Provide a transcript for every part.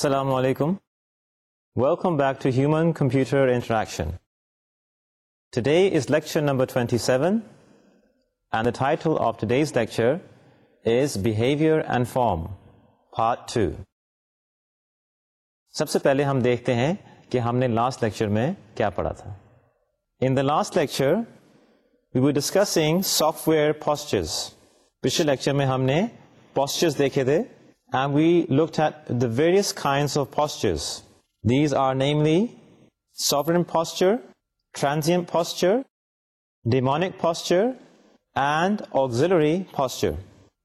السلام علیکم welcome back to human computer interaction today is lecture number twenty seven and the title of today behaviour and form part two سب سے پہلے ہم دیکھتے ہیں کہ ہم نے لاسٹ لیکچر میں کیا پڑھا تھا in the last lecture we we discussing software postures پچھلے لیکچر میں ہم نے پوسچرس دیکھے تھے various of postures these are namely soft posture and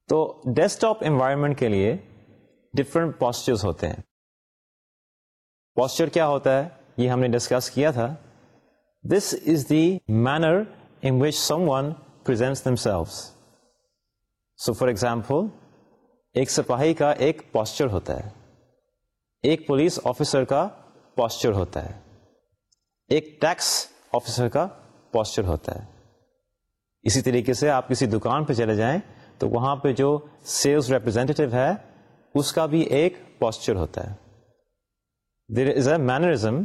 تو ڈیسٹ آف انوائرمنٹ کے لیے ڈفرینٹ پوسچرس ہوتے ہیں پوسچر کیا ہوتا ہے یہ ہم نے ڈسکس کیا تھا this is the manner in which someone present so for example ایک سپاہی کا ایک پوسچر ہوتا ہے ایک پولیس آفیسر کا پوسچر ہوتا ہے ایک ٹیکس آفیسر کا پوسچر ہوتا ہے اسی طریقے سے آپ کسی دکان پہ چلے جائیں تو وہاں پہ جو سیلز ریپرزینٹیو ہے اس کا بھی ایک پوسچر ہوتا ہے there is a mannerism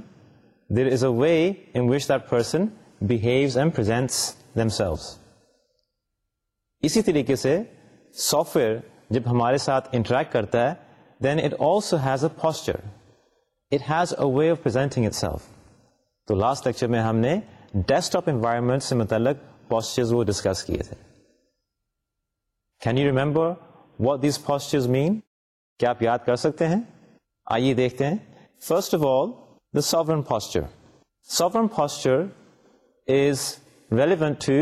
there is a way in which that person behaves and presents them اسی طریقے سے سافٹ ویئر جب ہمارے ساتھ انٹریکٹ کرتا ہے then it also has a posture it has a way of presenting itself تو last lecture میں ہم نے ڈیسک ٹاپ انوائرمنٹ سے متعلق وہ ڈسکس کیے تھے can you remember what these postures mean کیا آپ یاد کر سکتے ہیں آئیے دیکھتے ہیں first of all the sovereign posture sovereign posture is relevant to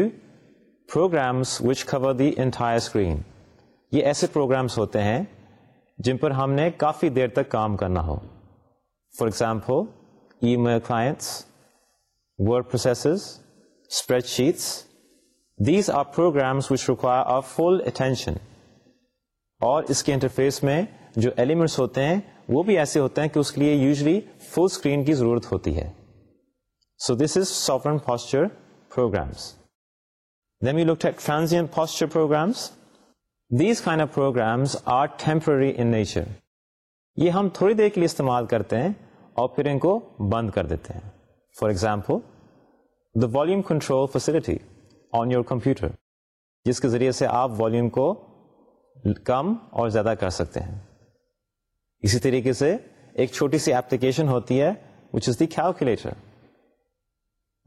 programs which cover the entire screen یہ ایسے پروگرامس ہوتے ہیں جن پر ہم نے کافی دیر تک کام کرنا ہو for example email clients word processes spreadsheets these are programs which require our full attention اور اس کے انٹرفیس میں جو ایلیمنٹس ہوتے ہیں وہ بھی ایسے ہوتے ہیں کہ اس کے لیے یوزلی فل اسکرین کی ضرورت ہوتی ہے so this is soft posture programs then we look transient posture programs these kind of programs are temporary in nature یہ ہم تھوڑی دیر کے لیے استعمال کرتے ہیں اور پھر ان کو بند کر دیتے ہیں for example the volume control facility on your computer جس کے ذریعے سے آپ والیوم کو کم اور زیادہ کر سکتے ہیں اسی طریقے سے ایک چھوٹی سی ایپلیکیشن ہوتی ہے which is the calculator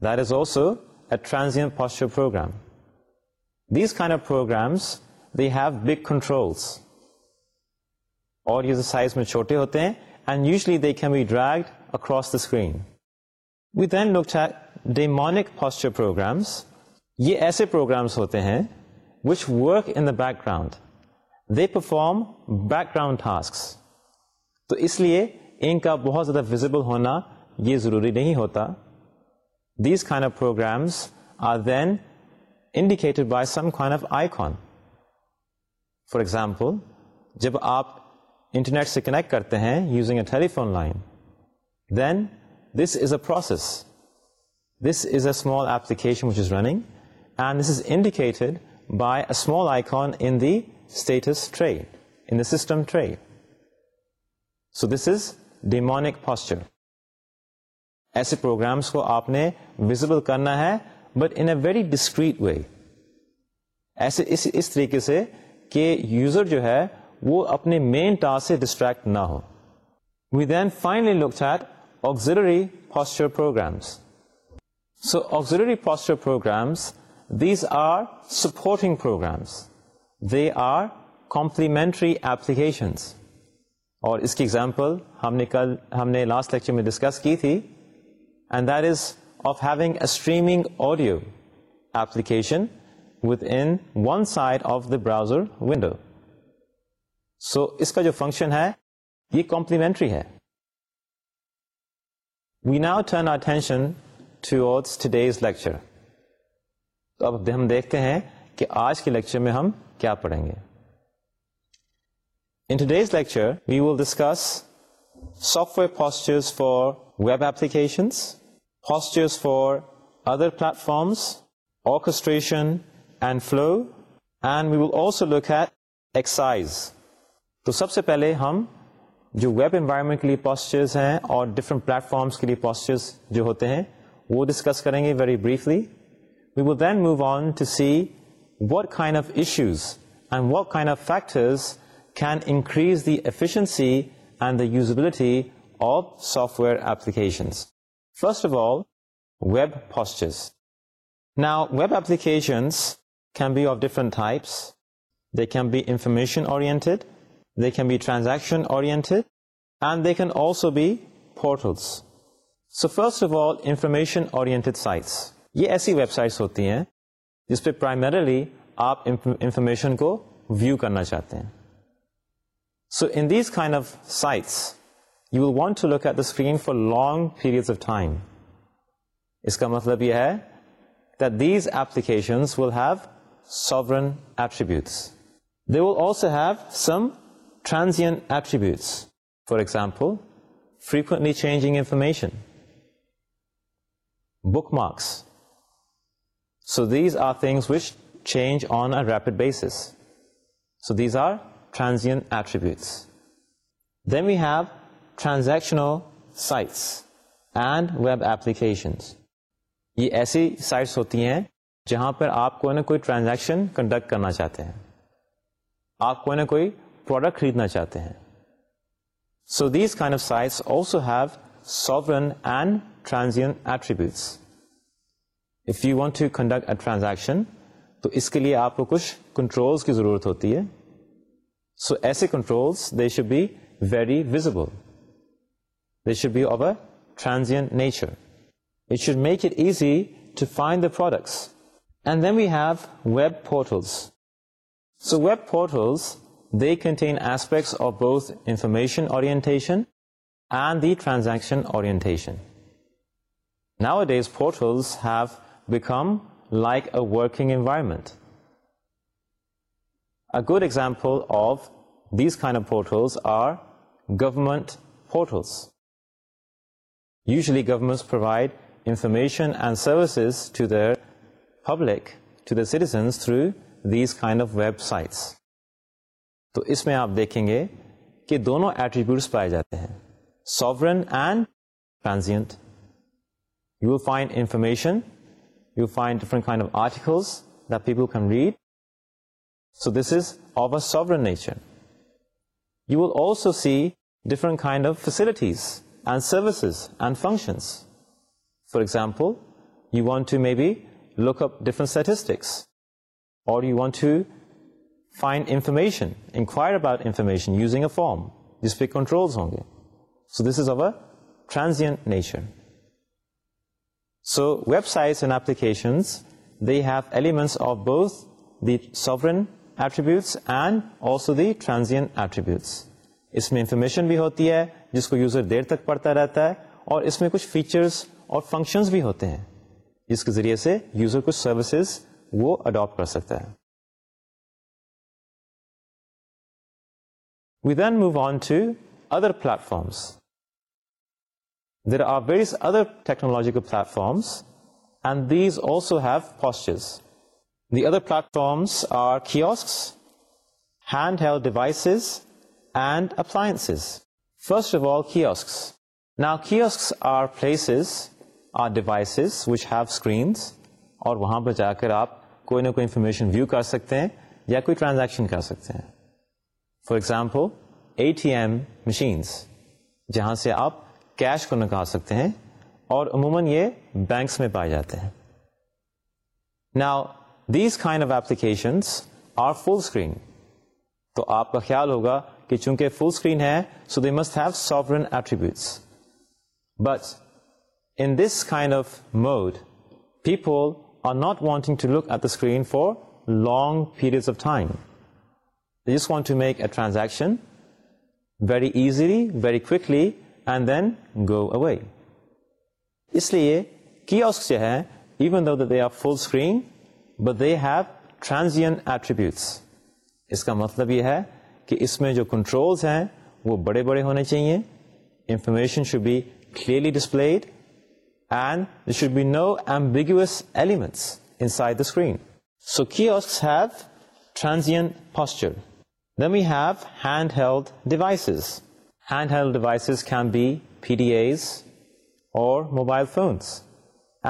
that is also a transient posture program these kind of programs they have big controls اور سائز میں چھوٹے ہوتے ہیں and usually they can be دیکھ across the screen we then look daemonic programs یہ ایسے programmes ہوتے ہیں which work in the background they perform background task تو اس لیے ان کا بہت زیادہ وزبل ہونا یہ ضروری نہیں ہوتا these kind of programs are then indicated by some kind of icon for example جب آپ انٹرنیٹ سے کنیکٹ کرتے ہیں using a telephone line then this is a process this is a small application which is is running and this indicated by a small آئی کان ان the system tray so this is demonic posture ایسے programs کو آپ نے visible کرنا ہے but in a very discrete way ایسے اس طریقے سے کہ یوزر جو ہے وہ اپنے مین ٹاسک سے ڈسٹریکٹ نہ ہو we then finally at لوکزر posture programs so auxiliary posture programs these are supporting programs they are complementary application اور اس کی ایگزامپل ہم نے کل ہم نے لاسٹ لیکچر میں ڈسکس کی تھی and that is of having a streaming audio application with inside of the browser window so اس کا جو فنکشن ہے یہ کمپلیمینٹری ہے we now turn attention to ٹے lecture تو اب ہم دیکھتے ہیں کہ آج کے لیکچر میں ہم کیا پڑھیں گے in today's lecture we will discuss software postures for web application for other platforms orchestration تو سب سے پہلے ہم جو ویب انوائرمنٹ کے لیے پوسچرز ہیں اور ڈفرنٹ پلیٹفارمس کے لیے پوسچرز جو ہوتے ہیں وہ ڈسکس کریں گے very briefly we will then move on to see what kind of issues and what kind of factors can increase the efficiency and the usability of software application first of all web postures نا web applications can be information information be transaction یہ ایسی websites ہوتی ہیں جس پہ primarily آپ information کو view کرنا چاہتے ہیں so in these kind of sites you want to look at the screen for long period of time اس کا مطلب یہ ہے these applications will have sovereign attributes they will also have some transient attribute for example frequently changing information bookmarks so these are things which change on a rapid basis so these are transient attributes then we have transaction sites and web application یہ ایسی sites ہوتی ہیں جہاں پر آپ کوئی نہ کوئی ٹرانزیکشن کنڈکٹ کرنا چاہتے ہیں آپ کوئی نہ کوئی پروڈکٹ خریدنا چاہتے ہیں so these kind of sites also have sovereign and transient attributes if you want to conduct a transaction تو اس کے لیے آپ کو کچھ کنٹرولس کی ضرورت ہوتی ہے سو ایسے controls they should be very visible they should be of a transient easy to find the products And then we have web portals. So web portals, they contain aspects of both information orientation and the transaction orientation. Nowadays, portals have become like a working environment. A good example of these kind of portals are government portals. Usually governments provide information and services to their public to the season through these کا اس میں آپ دیکھیں گے کہ دونوں attributes پائے جاتے ہیں sovereign and trans you find information different of articles the people can read so this is of are sovereign nature you will also see different couple you want to me be look up ڈسٹکس اور you want you find information enquire about information using a form جس پہ controls ہوں گے so this is O transient so web sites and applications they have elements of both the برس attributes and also the transient attributes اس میں information بھی ہوتی ہے جس کو یوزر دیر تک پڑھتا رہتا ہے اور اس میں کچھ فیچرس اور فنکشنز بھی ہوتے ہیں جس کے ذریعے سے یوزر کچھ سروسز وہ اڈاپٹ کر سکتا ہے we then move on to other platforms there are various other technological platforms and these also have postures the other platforms are kiosks hand have devices and appliances first of all kiosks kiosks are places or devices which have screens اور وہاں پہ جا کر آپ کوئی نہ کوئی information view کر سکتے ہیں یا کوئی ٹرانزیکشن کر سکتے ہیں for example A T M machines جہاں سے آپ کیش کو نکال سکتے ہیں اور عموماً یہ بینکس میں پائے جاتے ہیں نا these kind of applications are full screen تو آپ کا خیال ہوگا کہ چونکہ فل اسکرین ہے so they must have software but this kind of mode people are not wanting to look at the screen for long period of time yes want to make a transaction very easily very کون then go away اس لیے کیا ہے even they are full screen but they have transient اس کا مطلب یہ ہے کہ اس میں جو کنٹرولس ہیں وہ بڑے بڑے ہونے چاہیے information show be clearly display mobile kind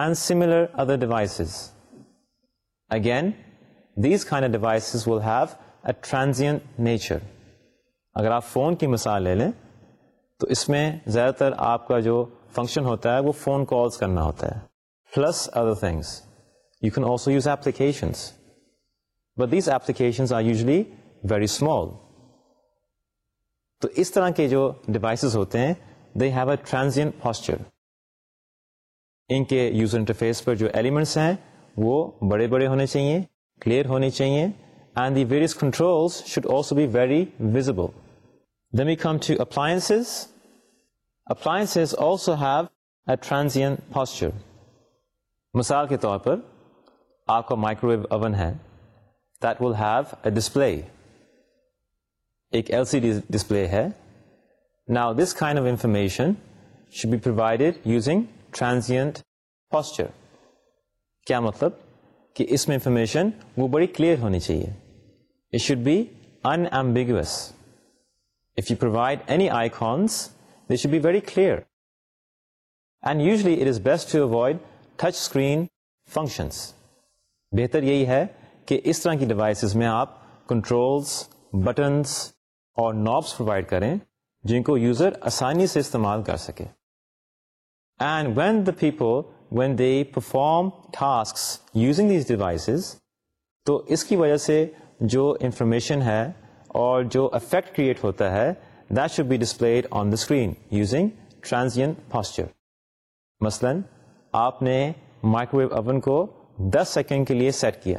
of other will again these transient ٹرانزین اگر آپ فون کی مثال لے لیں تو اس میں زیادہ تر آپ کا جو فنکشن ہوتا ہے وہ فون کالس کرنا ہوتا ہے plus other things you can also use applications applications but these are usually very small تو اس طرح کے جو ڈیوائسز ہوتے ہیں دے ہیو اے ٹرانزین پاسچر ان کے یوزر انٹرفیس پر جو ایلیمنٹس ہیں وہ بڑے بڑے ہونے چاہیے کلیئر ہونے چاہیے and the various controls should also be very visible the me come to appliances appliances also have a posture مثال کے طور پر آپ کا مائکرو ویو اوون ہے that will have a display ایک ایل سی ڈی ڈسپلے ہے now this kind of information should be provided using transient posture کیا مطلب کہ اس میں انفارمیشن وہ بڑی کلیئر ہونی چاہیے اٹ شوڈ انگوس if you provide any icons should be very clear and usually it is best to avoid touch screen functions بہتر یہی ہے کہ اس طرح کی ڈیوائسز میں آپ کنٹرولس بٹنس اور نابس پرووائڈ کریں جن کو یوزر آسانی سے استعمال کر سکے and when the people when they perform task using the devices تو اس کی وجہ سے جو انفارمیشن ہے اور جو افیکٹ کریٹ ہوتا ہے ship on the screen using trans posture مثلاً آپ نے مائکرو ویو اوون کو دس سیکنڈ کے لیے سیٹ کیا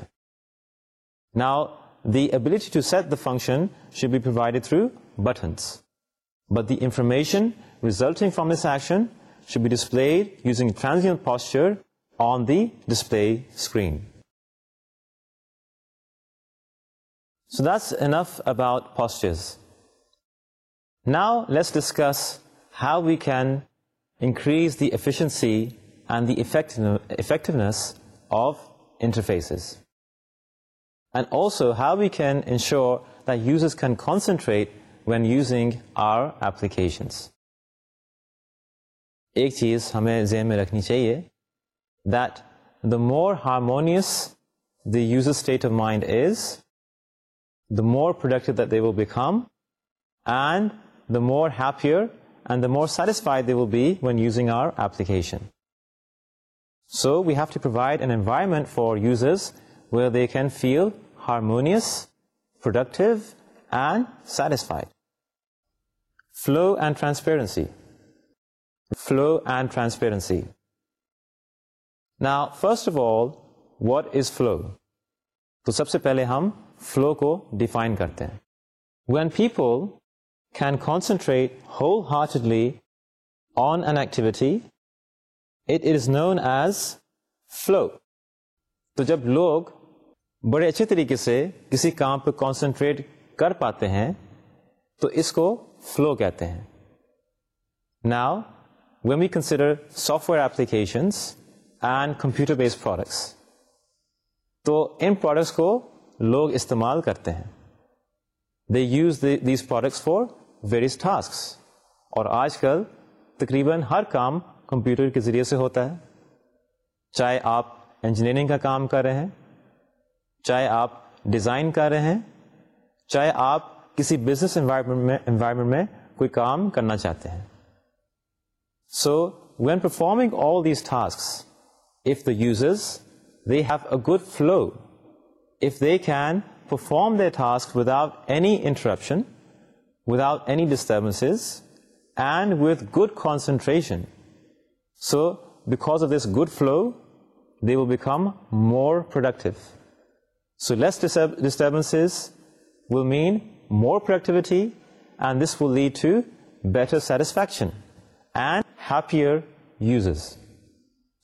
now the ability to set the function should be provide through buttons but the information resulting from this action should be display using trans posture on the display screen so this enough about postures now let's discuss how we can increase the efficiency and the effectiveness of interfaces and also how we can ensure the یوزز can concentrate when using our applications ایک چیز ہمیں ذہن میں رکھنی چاہیے that the more harmonious the یوزز state of mind is the more productive that they will become and more happy and the more satisfied they will be when using our application so we have to provide an environment for user can feel harmonious productive and satisfied flow and transparency flow and transparency نہ first of all what is flow تو سب سے پہلے ہم flu کو define کرتے ہیں when people can concentrate wholeheartedly on an activity, it is known as flow. تو جب لوگ بڑے اچھے طریقے سے کسی کام پہ کانسنٹریٹ کر پاتے ہیں تو اس کو فلو کہتے ہیں now when we consider software applications and computer based products تو ان پروڈکٹس کو لوگ استعمال کرتے ہیں they use these products for various task اور آج کل تقریباً ہر کام کمپیوٹر کے ذریعے سے ہوتا ہے چاہے آپ انجینئرنگ کا کام کر رہے ہیں چاہے آپ ڈیزائن کر رہے ہیں چاہے آپ کسی بزنس انوائرمنٹ میں انوائرمنٹ میں کوئی کام کرنا چاہتے ہیں so when performing all these task if the users they have a good flow if they can perform the task without any interruption without any disturbances and with good concentration. So, because of this good flow, they will become more productive. So, less disturbances will mean more productivity, and this will lead to better satisfaction and happier users.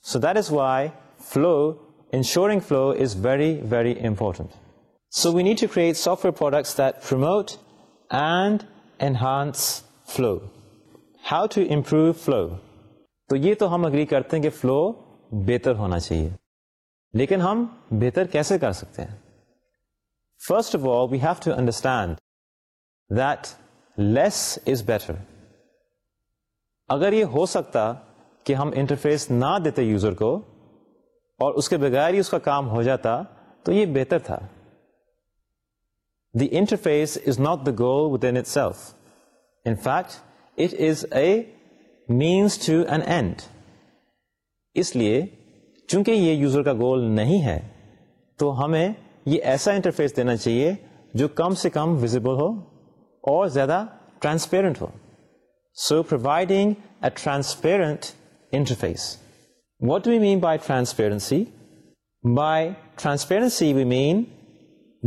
So, that is why ensuring flow is very, very important. So, we need to create software products that promote and enhance flow how to improve flow تو یہ تو ہم agree کرتے ہیں کہ flu بہتر ہونا چاہیے لیکن ہم بہتر کیسے کر سکتے ہیں first of all we have to understand that less is better اگر یہ ہو سکتا کہ ہم انٹرفیس نہ دیتے یوزر کو اور اس کے بغیر ہی اس کا کام ہو جاتا تو یہ بہتر تھا the interface is not the goal within itself in fact it is a means to an end اس لیے چونکہ یہ یوزر کا گول نہیں ہے تو ہمیں یہ ایسا انٹرفیس دینا چاہیے جو کم سے کم وزبل ہو اور زیادہ ٹرانسپیرنٹ ہو so providing a transparent interface what we mean by transparency by transparency we mean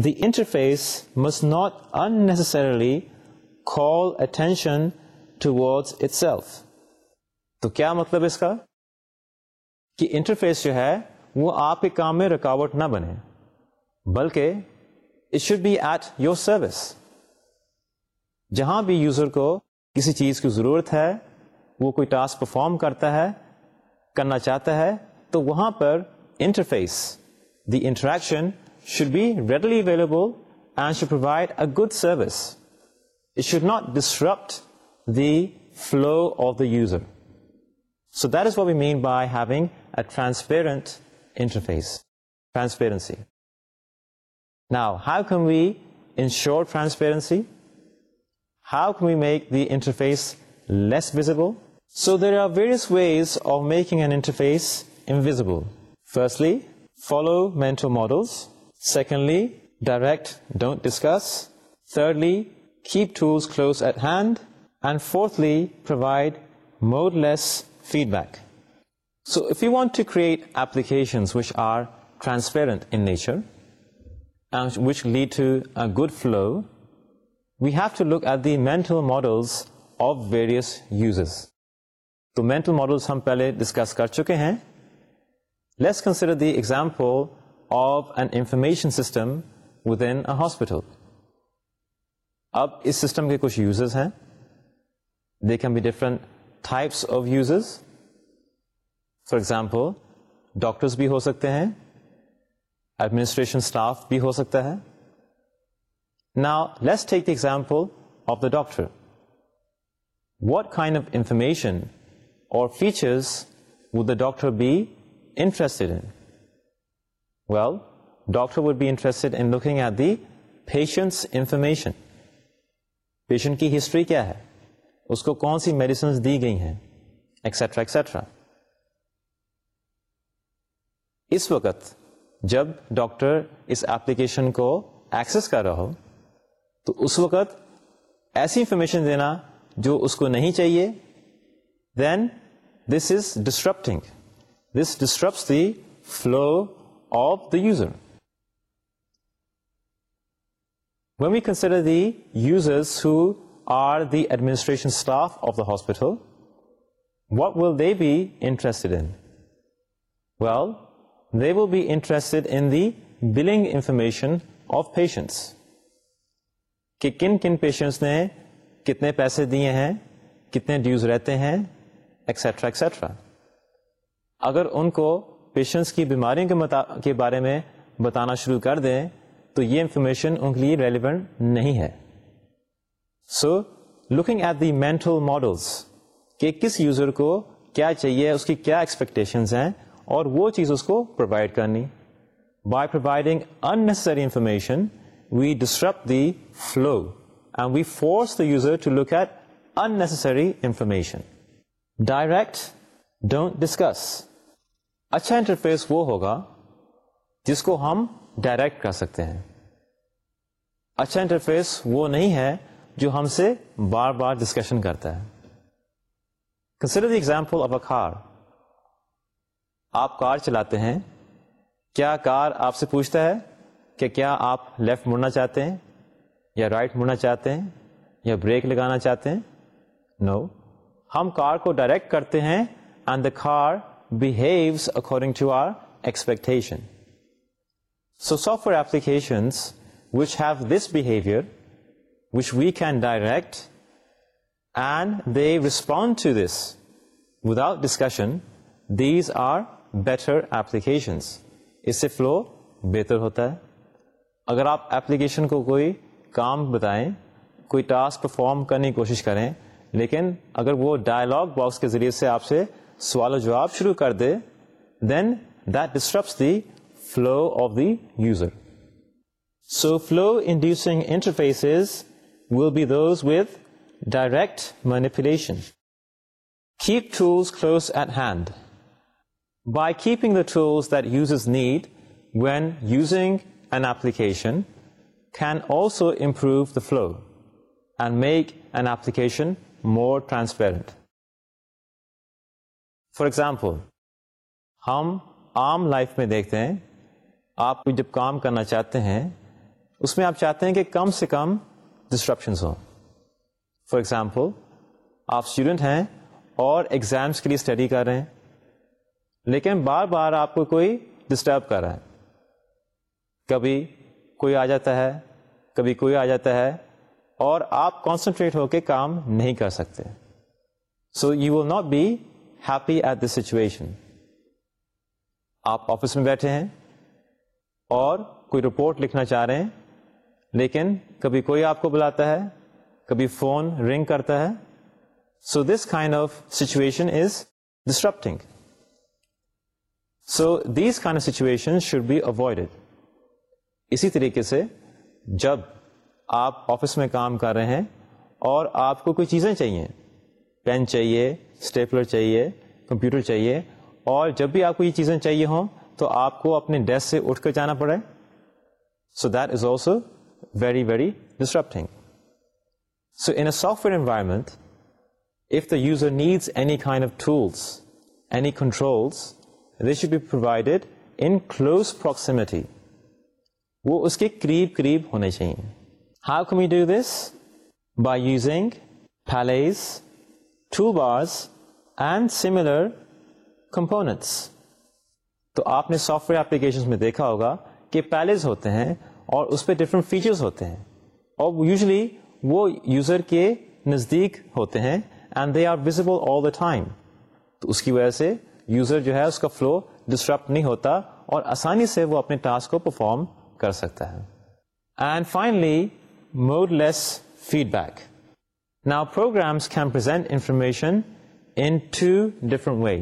the interface must not unnecessarily call attention to itself تو کیا مطلب اس کا کہ انٹرفیس جو ہے وہ آپ کے کام میں رکاوٹ نہ بنے بلکہ it should be at your service جہاں بھی یوزر کو کسی چیز کی ضرورت ہے وہ کوئی ٹاسک پرفارم کرتا ہے کرنا چاہتا ہے تو وہاں پر interface the interaction should be readily available and should provide a good service. It should not disrupt the flow of the user. So that is what we mean by having a transparent interface, transparency. Now, how can we ensure transparency? How can we make the interface less visible? So there are various ways of making an interface invisible. Firstly, follow mental models Secondly, direct, don't discuss. Thirdly, keep tools close at hand. And fourthly, provide modeless feedback. So if you want to create applications which are transparent in nature and which lead to a good flow, we have to look at the mental models of various users. So mental models hum pehle discuss kar chuke hain. Let's consider the example of an information system with in hospital اب اس system کے کچھ یوزز ہیں they can be different types of یوزز for example doctor بھی ہو سکتے ہیں ایڈمنسٹریشن اسٹاف بھی ہو سکتا ہے نا let's take the example of the doctor what kind of information اور features would the doctor be interest N doctor would be interest in looking at the patient information patient کی history کیا ہے اس کو ڈاکٹر اس application کو access کر رہا ہو تو اس وقت ایسی انفارمیشن دینا جو اس کو نہیں چاہیے then this is disturb thing this disturbs the flow of the user we consider the users who are the administration staff of the hospital what will they be interested well they will be interested in دیلگ information of patients کہ کن کن patients نے کتنے پیسے دیے ہیں کتنے dues رہتے ہیں ایکسٹرا اکسٹرا اگر ان کو پیشنٹس کی بیماریوں کے کے بارے میں بتانا شروع کر دیں تو یہ انفارمیشن ان کے لیے ریلیونٹ نہیں ہے so looking at the mental models کہ کس یوزر کو کیا چاہیے اس کی کیا ایکسپیکٹیشن ہیں اور وہ چیز اس کو پرووائڈ کرنی by providing unnecessary information we disrupt the flow and we force the user to look at unnecessary information direct don't discuss اچھا انٹرفیس وہ ہوگا جس کو ہم ڈائریکٹ کر سکتے ہیں اچھا انٹرفیس وہ نہیں ہے جو ہم سے بار بار ڈسکشن کرتا ہے کنسیڈر دی ایگزامپل اب کار آپ کار چلاتے ہیں کیا کار آپ سے پوچھتا ہے کہ کیا آپ لیفٹ مڑنا چاہتے ہیں یا رائٹ مڑنا چاہتے ہیں یا بریک لگانا چاہتے ہیں نو no. ہم کار کو ڈائریکٹ کرتے ہیں and the car behaves according to our expectation so software applications which have this behaviour which we can direct and they respond to this without discussion these are better applications اس سے flow بہتر ہوتا ہے اگر آپ application کو کوئی کام بتائیں کوئی ٹاسک پرفارم کرنے کی کوشش کریں لیکن اگر وہ ڈائلاگ باکس کے ذریعے سے آپ سے سوال و جواب شروع کر دے then that disturbs the flow of the user so flow inducing interfaces will be those with direct manipulation keep tools close at hand by keeping the tools that یوزز need when using an application can also improve the flow and make an application more transparent for example ہم عام life میں دیکھتے ہیں آپ کو جب کام کرنا چاہتے ہیں اس میں آپ چاہتے ہیں کہ کم سے کم ڈسٹرپشنس ہوں فار ایگزامپل آپ اسٹوڈنٹ ہیں اور ایگزامس کے لیے اسٹڈی کر رہے ہیں لیکن بار بار آپ کو کوئی ڈسٹرب کر رہا ہے کبھی کوئی آ جاتا ہے کبھی کوئی آ جاتا ہے اور آپ کانسنٹریٹ ہو کے کام نہیں کر سکتے so you will not be happy at the situation آپ آفس میں بیٹھے ہیں اور کوئی رپورٹ لکھنا چاہ رہے ہیں لیکن کبھی کوئی آپ کو بلاتا ہے کبھی فون رنگ کرتا ہے so this kind of situation is disrupting so this kind of situation should be avoid اسی طریقے سے جب آپ آفس میں کام کر رہے ہیں اور آپ کو کوئی چیزیں چاہیے پین چاہیے اسٹیپلر چاہیے کمپیوٹر چاہیے اور جب بھی آپ کو یہ چیزیں چاہیے ہوں تو آپ کو اپنے ڈیسک سے اٹھ کر جانا پڑے so that is also very very disrupting so in a software environment if the user needs any kind of tools any controls ری should be provided in close proximity وہ اس کے قریب قریب ہونے چاہیے how come you do this by using palettes toolbars تو آپ نے سافٹ ویئر اپلیکیشن میں دیکھا ہوگا کہ پیلز ہوتے ہیں اور اس پہ ڈفرنٹ فیچرس ہوتے ہیں اور یوزلی وہ یوزر کے نزدیک ہوتے ہیں and they are all the time تو اس کی وجہ سے یوزر جو ہے اس کا فلو ڈسٹرب نہیں ہوتا اور آسانی سے وہ اپنے ٹاسک کو پرفارم کر سکتا ہے and finally modeless feedback نا programs can present information to different way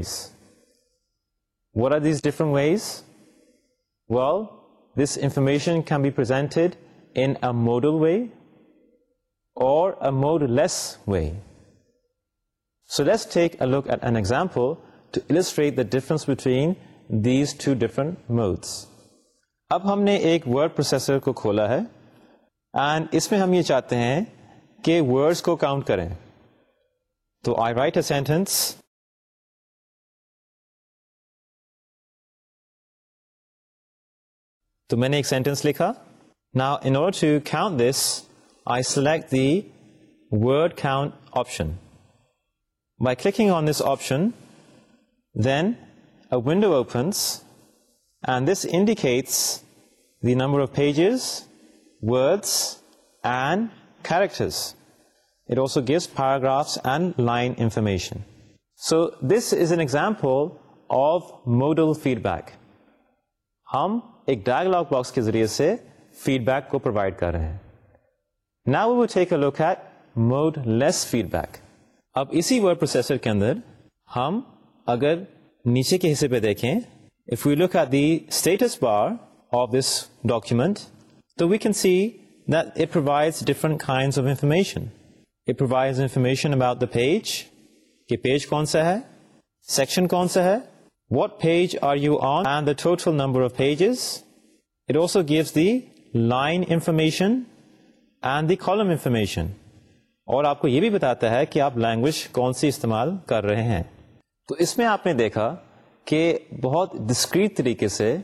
what are these different way وال انفارمیشن کین بی پر modeless way so let's take at an example to الیسٹریٹرنس between these two different مس اب ہم نے ایک word processor کو کھولا ہے اینڈ اس میں ہم یہ چاہتے ہیں کہ ورڈس کو کاؤنٹ کریں تو آئی رائٹ اے سینٹینس تو میں نے ایک سینٹینس لکھا now this I select the word count option by clicking on this option then a window opens and this indicates the number of pages words and characters so this is an example of modal feedback ہم ڈائگلاگ box کے ذریعے سے feed back کو provide کر رہے ہیں نا وہ ٹیک اے لک ہے موڈ لیس فیڈ بیک اب اسی ورڈ پروسیسر کے اندر ہم اگر نیچے کے حصے پہ دیکھیں it provides information about the page کہ پیج کون سا ہے section کون سا ہے what page are you on and the total number of pages it also gives the line information and the column information اور آپ کو یہ بھی بتاتا ہے کہ آپ لینگویج کون سی استعمال کر رہے ہیں تو اس میں آپ نے دیکھا کہ بہت ڈسکریٹ طریقے سے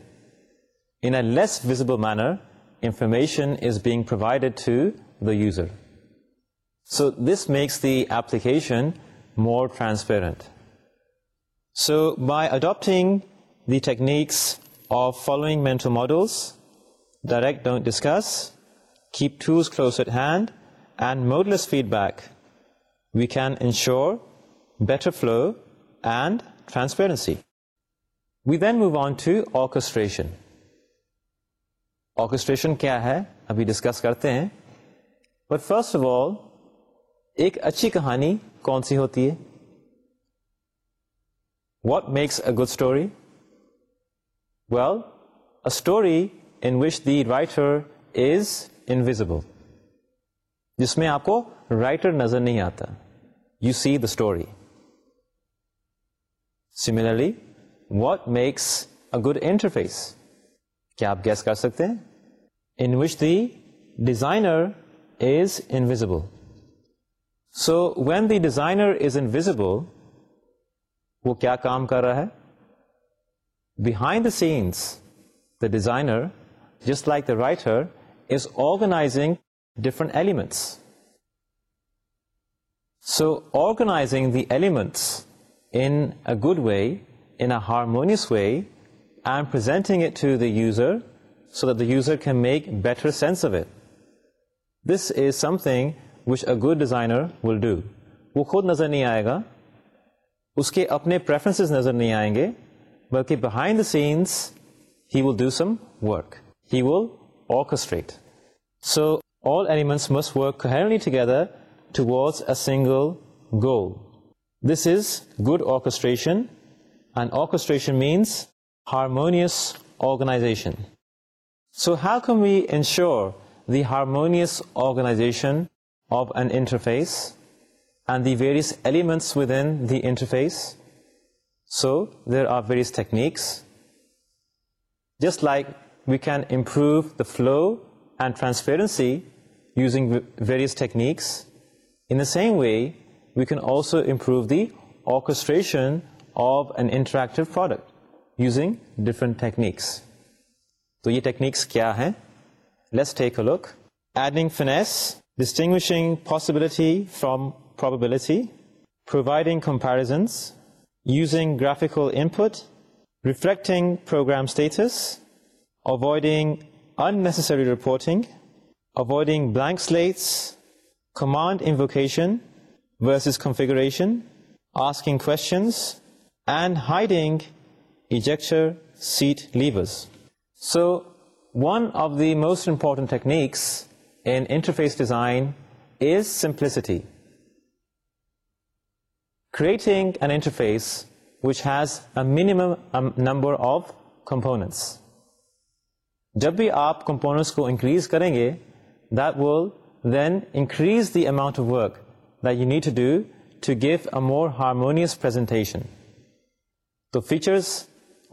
in a less visible manner information is being provided to the user so this makes the application more transparent so by adapting the techniques of following mantras direct don't discuss keep tools closest hand and modeless feedback we can ensure better flow and transparency we then we want to orchestration orchestration کیا ہے ابھی discuss کرتے ہیں but first of آل ایک اچھی کہانی کون سی ہوتی ہے what makes a good story well a story in which the writer is invisible جس میں آپ کو رائٹر نظر نہیں آتا you see the story similarly what makes a good interface کیا آپ گیس کر سکتے ہیں in which the designer is invisible so when the designer is in وہ کیا کام کر رہا ہے behind the scenes the designer just like the writer is organising different elements so organizing the elements in a good way in a harmonious way I am presenting it to the user so that the user can make better sense of it this is something which a good designer will do وہ خود نظر نہیں آئے گا اس کے اپنے preferences نظر نہیں آئیں گے بلکہ behind the scenes he will do some work he will orchestrate so all elements must work together towards a single goal this is good orchestration and orchestration means harmonious organization so how come we ensure the harmonious organization of an interface and the various elements within the interface so there are various techniques just like we can improve the flow and transparency using various techniques in same way we can also improve the orchestration of an interactive product using different techniques تو یہ techniques کیا ہیں like a look adding finesse distinguishing possibility from probability providing comparisons using graphical input reflecting program status avoiding unnecessary reporting avoiding blank slates command invocation versus configuration asking کون hiding ejector seat levers so one of the most important techniques interface design is simplicity creating an interface which has a minimum number of components جب بھی آپ components کو increase کریں گے that will then increase the amount of work that you need to do to give a more harmonious تو features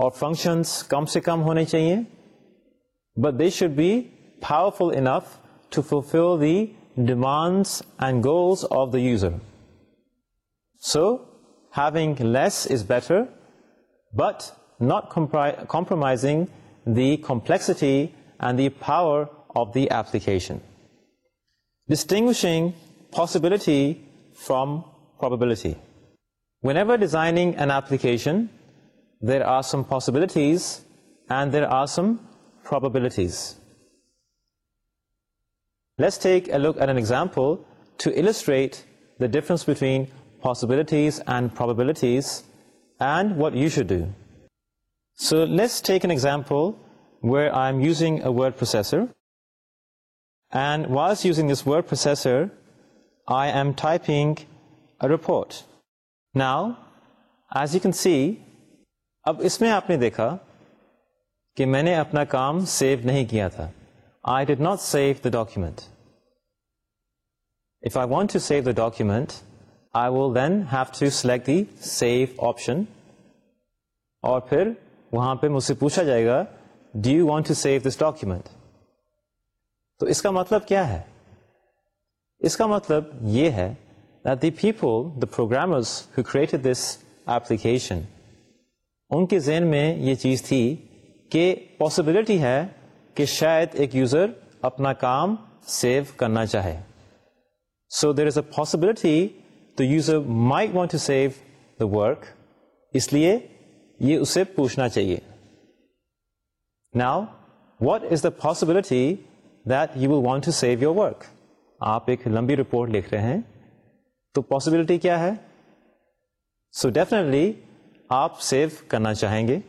اور functions کم سے کم ہونے چاہیے but they should be powerful enough to fulfill the demands and goals of the user. So, having less is better, but not compromising the complexity and the power of the application. Distinguishing possibility from probability. Whenever designing an application, there are some possibilities and there are some probabilities. Let's take a look at an example to illustrate the difference between possibilities and probabilities and what you should do so let's take an example where I am using a word processor and was using this word processor I am typing report now as you can see اب اس میں آپ نے دیکھا کہ میں نے اپنا کام سیو نہیں کیا تھا آئی ڈاٹ save the document if I want to save the document I will then have to select the save option اور پھر وہاں پہ مجھ سے پوچھا جائے گا do you want to save this document تو اس کا مطلب کیا ہے اس کا مطلب یہ ہے دھی the programmers created this application ان کے زین میں یہ چیز تھی کہ پاسبلٹی ہے کہ شاید ایک یوزر اپنا کام سیو کرنا چاہے so there is a possibility تو user sir may want to save the work اس لیے یہ اسے پوچھنا چاہیے now what is the possibility that you will want to save your work آپ ایک لمبی رپورٹ لکھ رہے ہیں تو پاسبلٹی کیا ہے سو so ڈیفینیٹلی آپ سیو کرنا چاہیں گے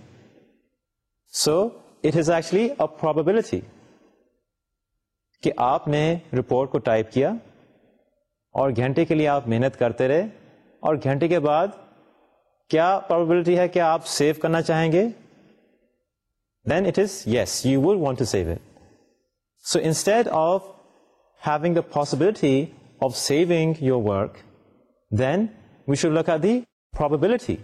so so, it is actually a probability کہ آپ نے رپورٹ کو ٹائپ کیا اور گھنٹے کے لیے آپ محنت کرتے رہے اور گھنٹے کے بعد کیا پرابلٹی ہے کہ آپ سیو کرنا چاہیں گے then it is yes you will want to save it so instead of having the possibility of saving your work then we should لکھ دی پرابلٹی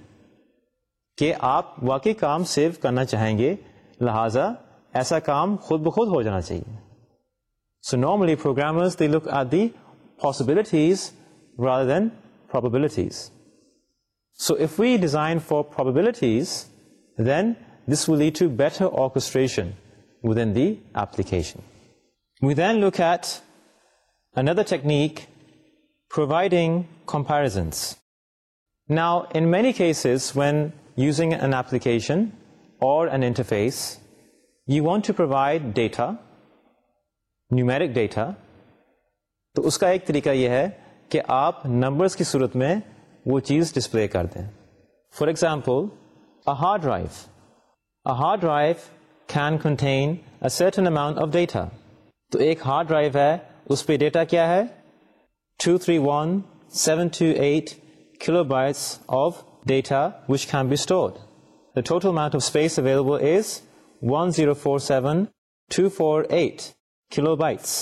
کہ آپ واقعی کام سیو کرنا چاہیں گے لہٰذا ایسا کام خود بخود ہو جانا چاہیے so normally programmers they look at the possibilities rather than probabilities so if we design for probabilities then this will lead to better orchestration within the application we then look at another technique providing comparisons now in many cases when using an application or an interface, you want to provide data, numeric data, تو اس کا ایک طریقہ یہ ہے کہ آپ numbers کی صورت میں وہ چیز ڈسپلے کر دیں for example a hard drive a hard drive can contain a certain amount of data تو ایک ہارڈ ڈرائیو ہے اس پہ ڈیٹا کیا ہے two three one seven two eight kilo bytes of data which can be stored total amount of space available is one zero four seven two four eight kilo bytes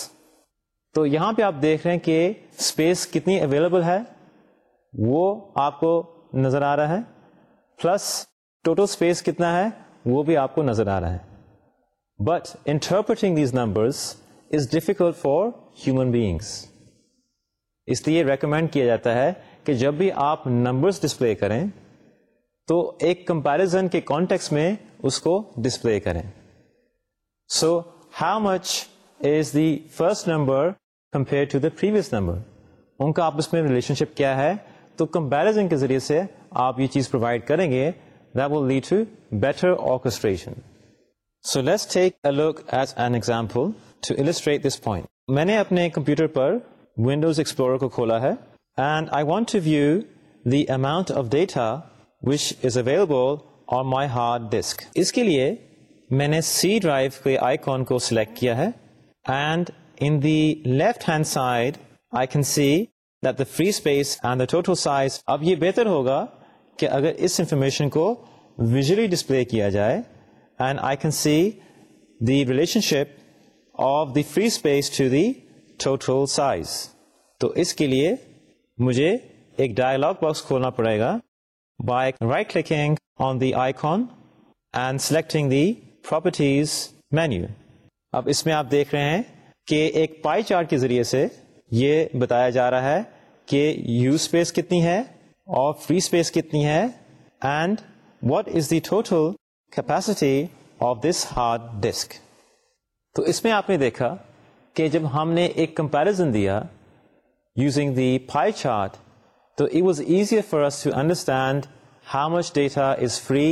تو یہاں پہ آپ دیکھ رہے ہیں کہ اسپیس کتنی اویلیبل ہے وہ آپ کو نظر آ رہا ہے پلس ٹوٹل اسپیس کتنا ہے وہ بھی آپ کو نظر آ رہا ہے but interpreting these numbers is difficult for human beings اس لیے ریکمینڈ کیا جاتا ہے کہ جب بھی آپ نمبرس ڈسپلے کریں تو ایک کمپیرزن کے کانٹیکس میں اس کو ڈسپلے کریں so how much is the first number compare to the previous number ان کا آپس میں ریلیشن شپ کیا ہے تو کمپیرزن کے ذریعے سے آپ یہ چیز پرووائڈ کریں گے that will lead to to better orchestration so let's take a look as an example illustrate this point میں نے اپنے کمپیوٹر پر ونڈوز ایکسپلورر کو کھولا ہے and I want to view the amount of data which is available on my hard disk اس کے لیے میں نے سی ڈرائیو کے آئی کون کو سلیکٹ کیا ہے and in the left hand side I can see that the free space and the total size اب یہ بہتر ہوگا کہ اگر اس انفارمیشن کو ویژلی ڈسپلے کیا جائے and I can see the relationship of the free space to the total size تو اس کے لیے مجھے ایک ڈائلاگ باکس کھولنا پڑے گا by right clicking on the icon and selecting the properties menu. اب اس میں آپ دیکھ رہے ہیں کہ ایک پائی چارٹ کے ذریعے سے یہ بتایا جا رہا ہے کہ یو اسپیس کتنی ہے اور فری اسپیس کتنی ہے and what is the total capacity of this hard disk تو اس میں آپ نے دیکھا کہ جب ہم نے ایک کمپیرزن دیا یوزنگ دی پائی چارٹ تو it was easier for us to understand how much data is free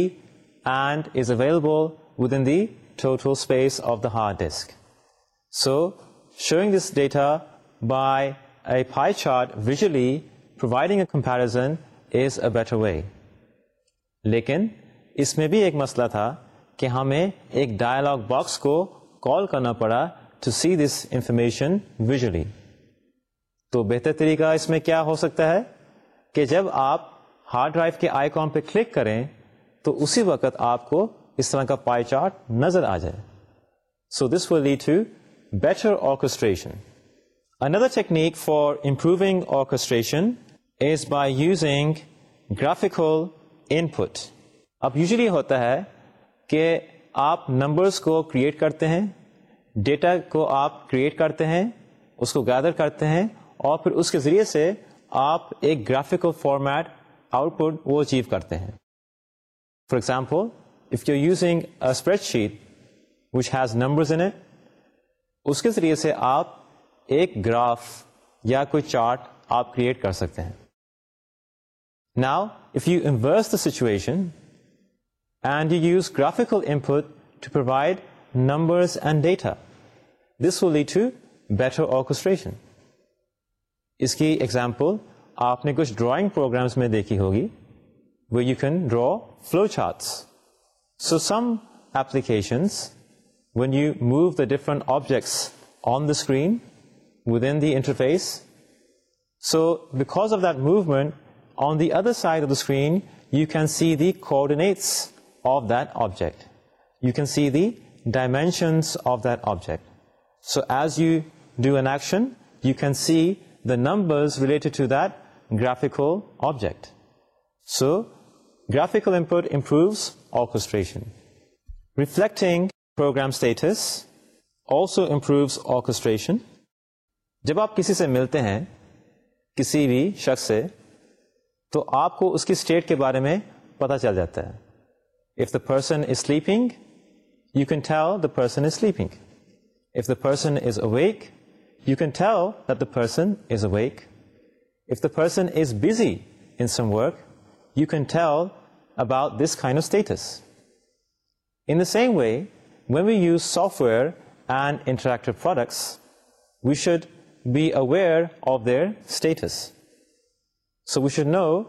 and is available within the total space of the hard disk so showing this data by a pie chart visually providing a comparison is a better way لیکن اس میں بھی ایک مسئلہ تھا کہ ہمیں ایک ڈائلاگ باکس کو کال کرنا پڑا to see this information visually تو بہتر طریقہ اس میں کیا ہو سکتا ہے کہ جب آپ ہارڈ ڈرائیو کے آئی کام پہ کلک کریں تو اسی وقت آپ کو اس طرح کا پائی چارٹ نظر آ جائے so this will lead to better orchestration another technique for improving orchestration is by using graphical input اب یوزلی ہوتا ہے کہ آپ نمبرس کو کریٹ کرتے ہیں ڈیٹا کو آپ کریٹ کرتے ہیں اس کو گیدر کرتے ہیں اور پھر اس کے ذریعے سے آپ ایک گرافیکل فارمیٹ آؤٹ پٹ وہ اچیو کرتے ہیں for example if you using a spreadsheet which has numbers in اس کے ذریعے سے آپ ایک گراف یا کوئی چارٹ آپ کریٹ کر سکتے ہیں now if you inverse the situation and you use graphical input to provide numbers and data this will lead to better orchestration اس کی ایگزامپل آپ نے کچھ ڈرائنگ پروگرامس میں دیکھی ہوگی you can draw flow charts so some applications when you move the different objects on the screen within the interface so because of that movement on the other side of the screen you can see the coordinates of that object you can see the dimensions of that object so as you do an action you can see numbers related to graphical object so graphical input improves orchestration. Reflecting program status also improves orchestration. جب آپ کسی سے ملتے ہیں کسی بھی شخص سے تو آپ کو اس کی اسٹیٹ کے بارے میں پتہ چل جاتا ہے if the person is sleeping you can tell the person is sleeping if the person is awake You can tell that the person is awake. If the person is busy in some work, you can tell about this kind of status. In the same way, when we use software and interactive products, we should be aware of their status. So we should know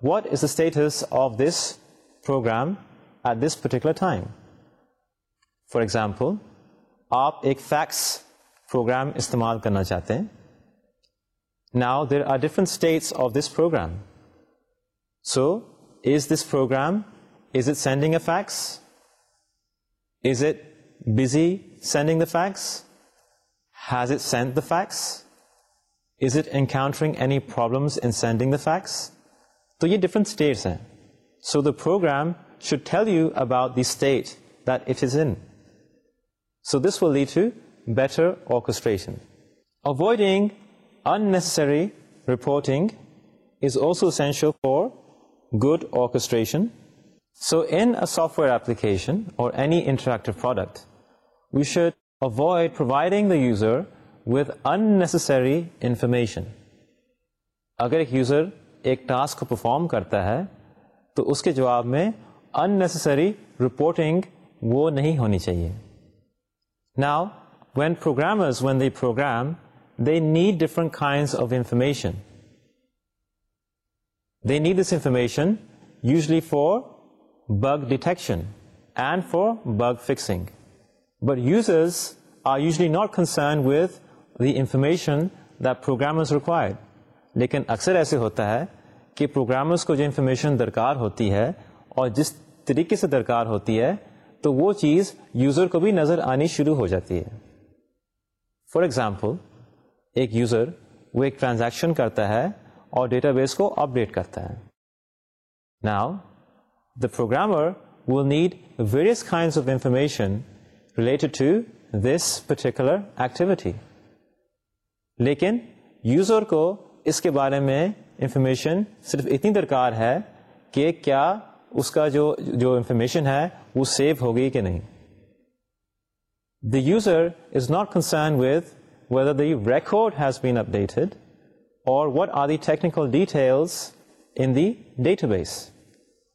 what is the status of this program at this particular time. For example, aap ek fax program استعمال کرنا چاہتے ہیں now there are different status of this program so is this program is it sending a fax is it busy sending the fax has it send the fax is it encountering any problems in sending the fax تو یہ different status ہیں so the program should tell you about the state that it is in so this will lead to better orchestration avoiding unnecessary reporting is also essential for good orchestration so in software application اور any interactive product we should avoid providing the user with unnecessary information اگر ایک user ایک task perform کرتا ہے تو اس کے جواب میں اننیسسری رپورٹنگ وہ نہیں ہونی چاہیے now when programmers when they program they need different kinds of information they need this information usually for bug detection and for bug fixing but users are usually not concern with the information that program is required لیکن اکثر ایسے ہوتا ہے کہ programmers کو جو information درکار ہوتی ہے اور جس طریقے سے درکار ہوتی ہے تو وہ چیز یوزر کو بھی نظر آنی شروع ہو جاتی ہے فار ایگزامپل ایک یوزر وہ ایک ٹرانزیکشن کرتا ہے اور ڈیٹا بیس کو اپ ڈیٹ کرتا ہے now the programmer will need various kinds of information related to this particular activity لیکن یوزر کو اس کے بارے میں انفارمیشن صرف اتنی درکار ہے کہ کیا اس کا جو انفارمیشن ہے وہ سیو ہوگی کہ نہیں the user is not concerned with whether the record has been updated or what are the technical details in the database.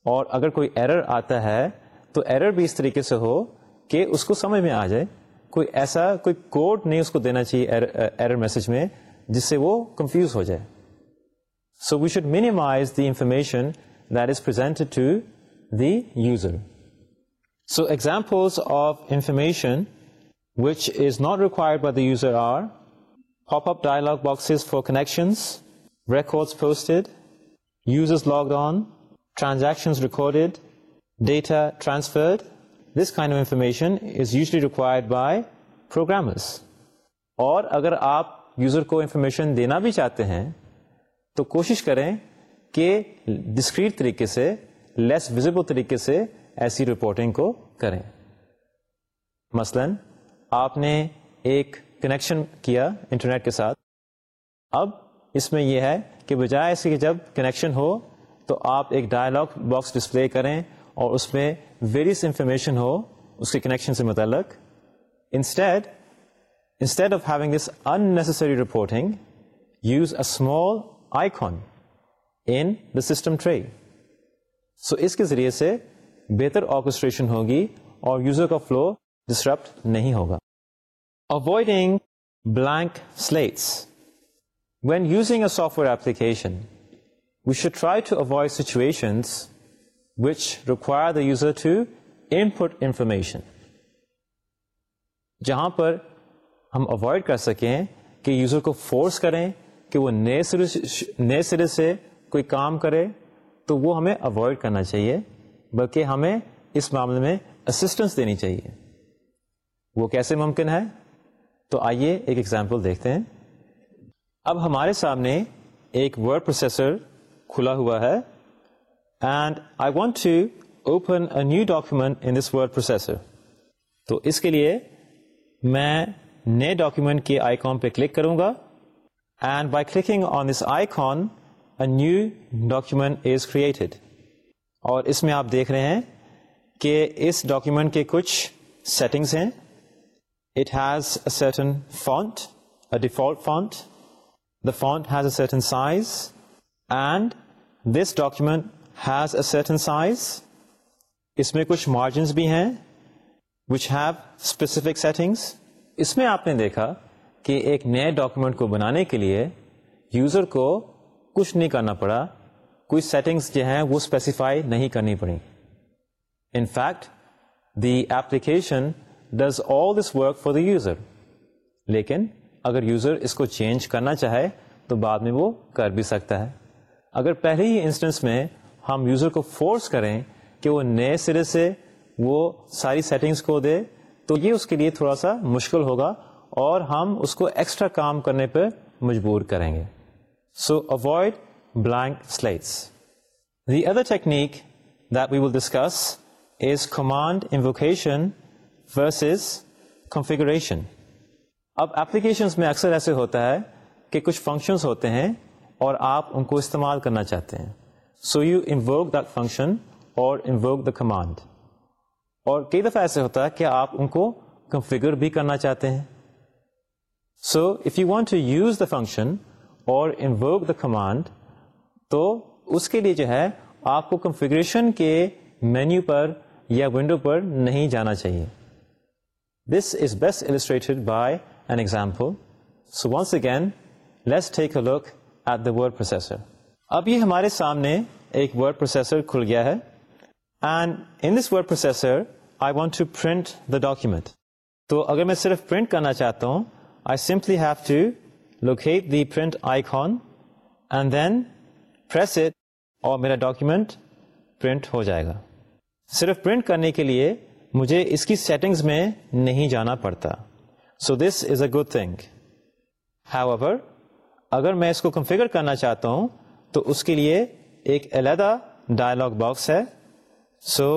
اور اگر کوئی ایرر آتا ہے تو ایرر بھی اس طریقے سے ہو کہ اس کو سمجھ میں آ جائے کوئی ایسا کوئی کوڈ نہیں اس کو دینا چاہیے ایرر میسج uh, میں جس سے وہ کنفیوز ہو جائے so we should minimize the information that is present to the user so examples of information which is not required by the user are pop up dialogue boxes for connection records posted users log on transaction record data transferred this kind of information is usually required by programs اور اگر آپ user کو information دینا بھی چاہتے ہیں تو کوشش کریں کہ ڈسکریٹ طریقے سے لیس ویزیبل طریقے سے ایسی رپورٹنگ کو کریں مثلاً آپ نے ایک کنیکشن کیا انٹرنیٹ کے ساتھ اب اس میں یہ ہے کہ بجائے اس کے جب کنیکشن ہو تو آپ ایک ڈائلاگ باکس ڈسپلے کریں اور اس میں ویریس انفارمیشن ہو اس کے کنیکشن سے متعلق instead instead of having this unnecessary reporting use a small آئی کان ان دا سسٹم ٹری سو اس کے ذریعے سے بہتر آرکسٹریشن ہوگی اور یوزر کا فلو ڈسٹرب نہیں ہوگا avoiding blank slates when using a software application we should try to avoid situations which require the user to input information جہاں پر ہم اوائڈ کر سکیں کہ یوزر کو فورس کریں کہ وہ نئے نئے سرے سے کوئی کام کرے تو وہ ہمیں اوائڈ کرنا چاہیے بلکہ ہمیں اس معاملے میں اسسٹنس دینی چاہیے وہ کیسے ممکن ہے تو آئیے ایک ایگزامپل دیکھتے ہیں اب ہمارے سامنے ایک ورڈ پروسیسر کھلا ہوا ہے and I want to open a new document in this word processor تو اس کے لیے میں نئے ڈاکیومنٹ کے آئی کان پہ کلک کروں گا and by clicking on this icon a new document is created اور اس میں آپ دیکھ رہے ہیں کہ اس ڈاکیومنٹ کے کچھ سیٹنگس ہیں it has a certain font, a default font, the font has a certain size, and this document has a certain size, اس میں کچھ مارجنس بھی ہیں وچ ہیو اسپیسیفک سیٹنگس اس میں آپ نے دیکھا کہ ایک نئے ڈاکومنٹ کو بنانے کے لیے یوزر کو کچھ نہیں کرنا پڑا کوئی سیٹنگس جو ہیں وہ اسپیسیفائی نہیں کرنی پڑی in fact the application does all this work for the user لیکن اگر یوزر اس کو چینج کرنا چاہے تو بعد میں وہ کر بھی سکتا ہے اگر پہلے ہی انسٹنس میں ہم یوزر کو فورس کریں کہ وہ نئے سرے سے وہ ساری سیٹنگز کو دے تو یہ اس کے لیے تھوڑا سا مشکل ہوگا اور ہم اس کو ایکسٹرا کام کرنے پہ مجبور کریں گے so avoid blank slides the other technique that we will discuss is command invocation versus configuration اب ایپلیکیشنس میں اکثر ایسے ہوتا ہے کہ کچھ فنکشنس ہوتے ہیں اور آپ ان کو استعمال کرنا چاہتے ہیں so you invoke the function اور ان ورک دا کمانڈ اور کئی دفعہ ایسے ہوتا ہے کہ آپ ان کو کنفیگر بھی کرنا چاہتے ہیں so if you want to use the function اور ان ورک دا کمانڈ تو اس کے لیے جو ہے آپ کو کنفیگریشن کے مینیو پر یا ونڈو پر نہیں جانا چاہیے this is best illustrate by an example so once again let's take a look at the word processor اب یہ ہمارے سامنے ایک ورڈ پروسیسر کھل گیا ہے and in this word processor I want to print the document تو اگر میں صرف پرنٹ کرنا چاہتا ہوں I simply have to locate the print icon and then press it اور میرا ڈاکیومنٹ پرنٹ ہو جائے گا صرف پرنٹ کرنے کے لیے مجھے اس کی سیٹنگز میں نہیں جانا پڑتا so this is a good thing have اگر میں اس کو کنفیگر کرنا چاہتا ہوں تو اس کے لیے ایک علیحدہ ڈائلاگ باکس ہے so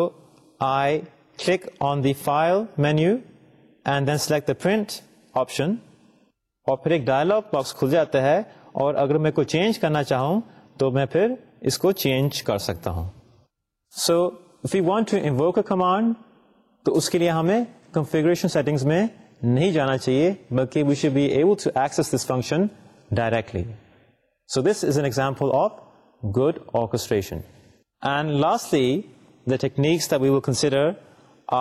I click on the file menu and then select the print option اور پھر ایک ڈائلگ باکس کھل جاتا ہے اور اگر میں کوئی چینج کرنا چاہوں تو میں پھر اس کو چینج کر سکتا ہوں so you want to invoke a command تو اس کے لیے ہمیں کنفیگریشن سیٹنگز میں نہیں جانا چاہیے بلکہ we should be able to x this function directly so this is an example of good orchestration and lastly the techniques will consider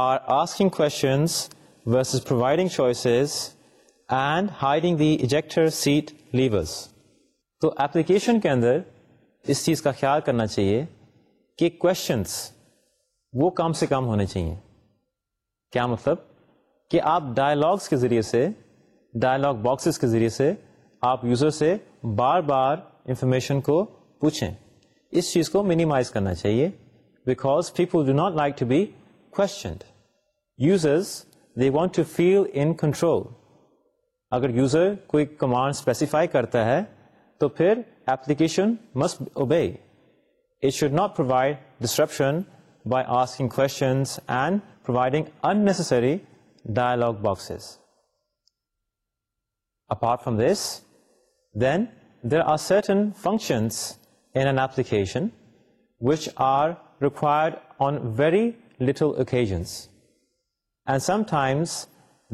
are asking questions versus providing choices and hiding the ejector seat levers تو application کے اندر اس چیز کا خیال کرنا چاہیے کہ questions وہ کم سے کم ہونے چاہیے کیا مطلب کہ آپ ڈائلاگس کے ذریعے سے ڈائلاگ باکسز کے ذریعے سے آپ یوزر سے بار بار انفارمیشن کو پوچھیں اس چیز کو مینیمائز کرنا چاہیے because people do not like to be questioned users they want to feel in control اگر یوزر کوئی کمانڈ اسپیسیفائی کرتا ہے تو پھر application must obey it should not provide description by asking questions and انسری dialog box apart from this then there are certain functions انیک which are required on very little occasions and sometimes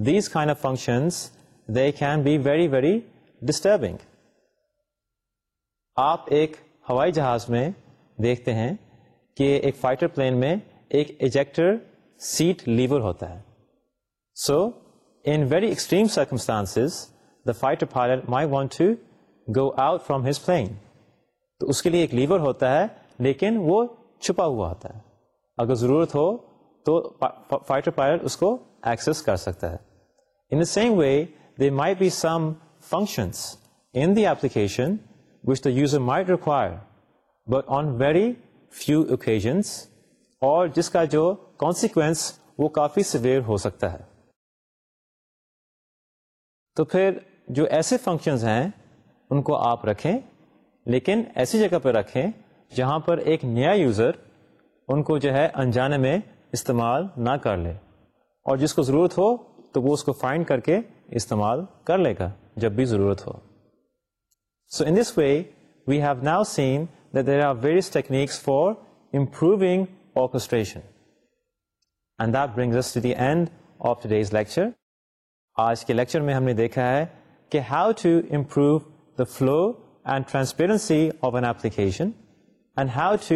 these kind of functions they can be very very disturbing آپ ایک ہوائی جہاز میں دیکھتے ہیں کہ ایک فائٹر پلین میں ایک ایجیکٹر سیٹ لیور ہوتا ہے so in very extreme circumstance the fighter pilot may want to go out from his flying تو اس کے لیے ایک لیور ہوتا ہے لیکن وہ چھپا ہوا ہوتا ہے اگر ضرورت ہو تو فائٹر پائلٹ اس کو ایکسیس کر سکتا ہے in the same way they may be some functions in the application which the might require but on very few occasions اور جس کا جو کانسیکوینس وہ کافی سویر ہو سکتا ہے تو پھر جو ایسے فنکشنز ہیں ان کو آپ رکھیں لیکن ایسی جگہ پہ رکھیں جہاں پر ایک نیا یوزر ان کو جو ہے انجانے میں استعمال نہ کر لے اور جس کو ضرورت ہو تو وہ اس کو فائنڈ کر کے استعمال کر لے گا جب بھی ضرورت ہو so in this way we have now seen that there are various techniques for improving orchestration and that brings to the end of today's lecture آج کے لیکچر میں ہم نے دیکھا ہے کہ how to improve the flow and transparency of an application and how to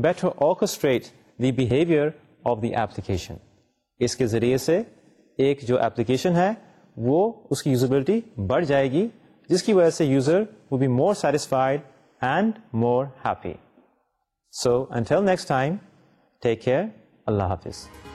better orchestrate the behaviour of the application اس کے ذریعے سے ایک جو ایپلیکیشن ہے وہ اس کی یوزبلٹی بڑھ جائے گی جس کی وجہ سے user will be more satisfied and more happy so next time take care اللہ حافظ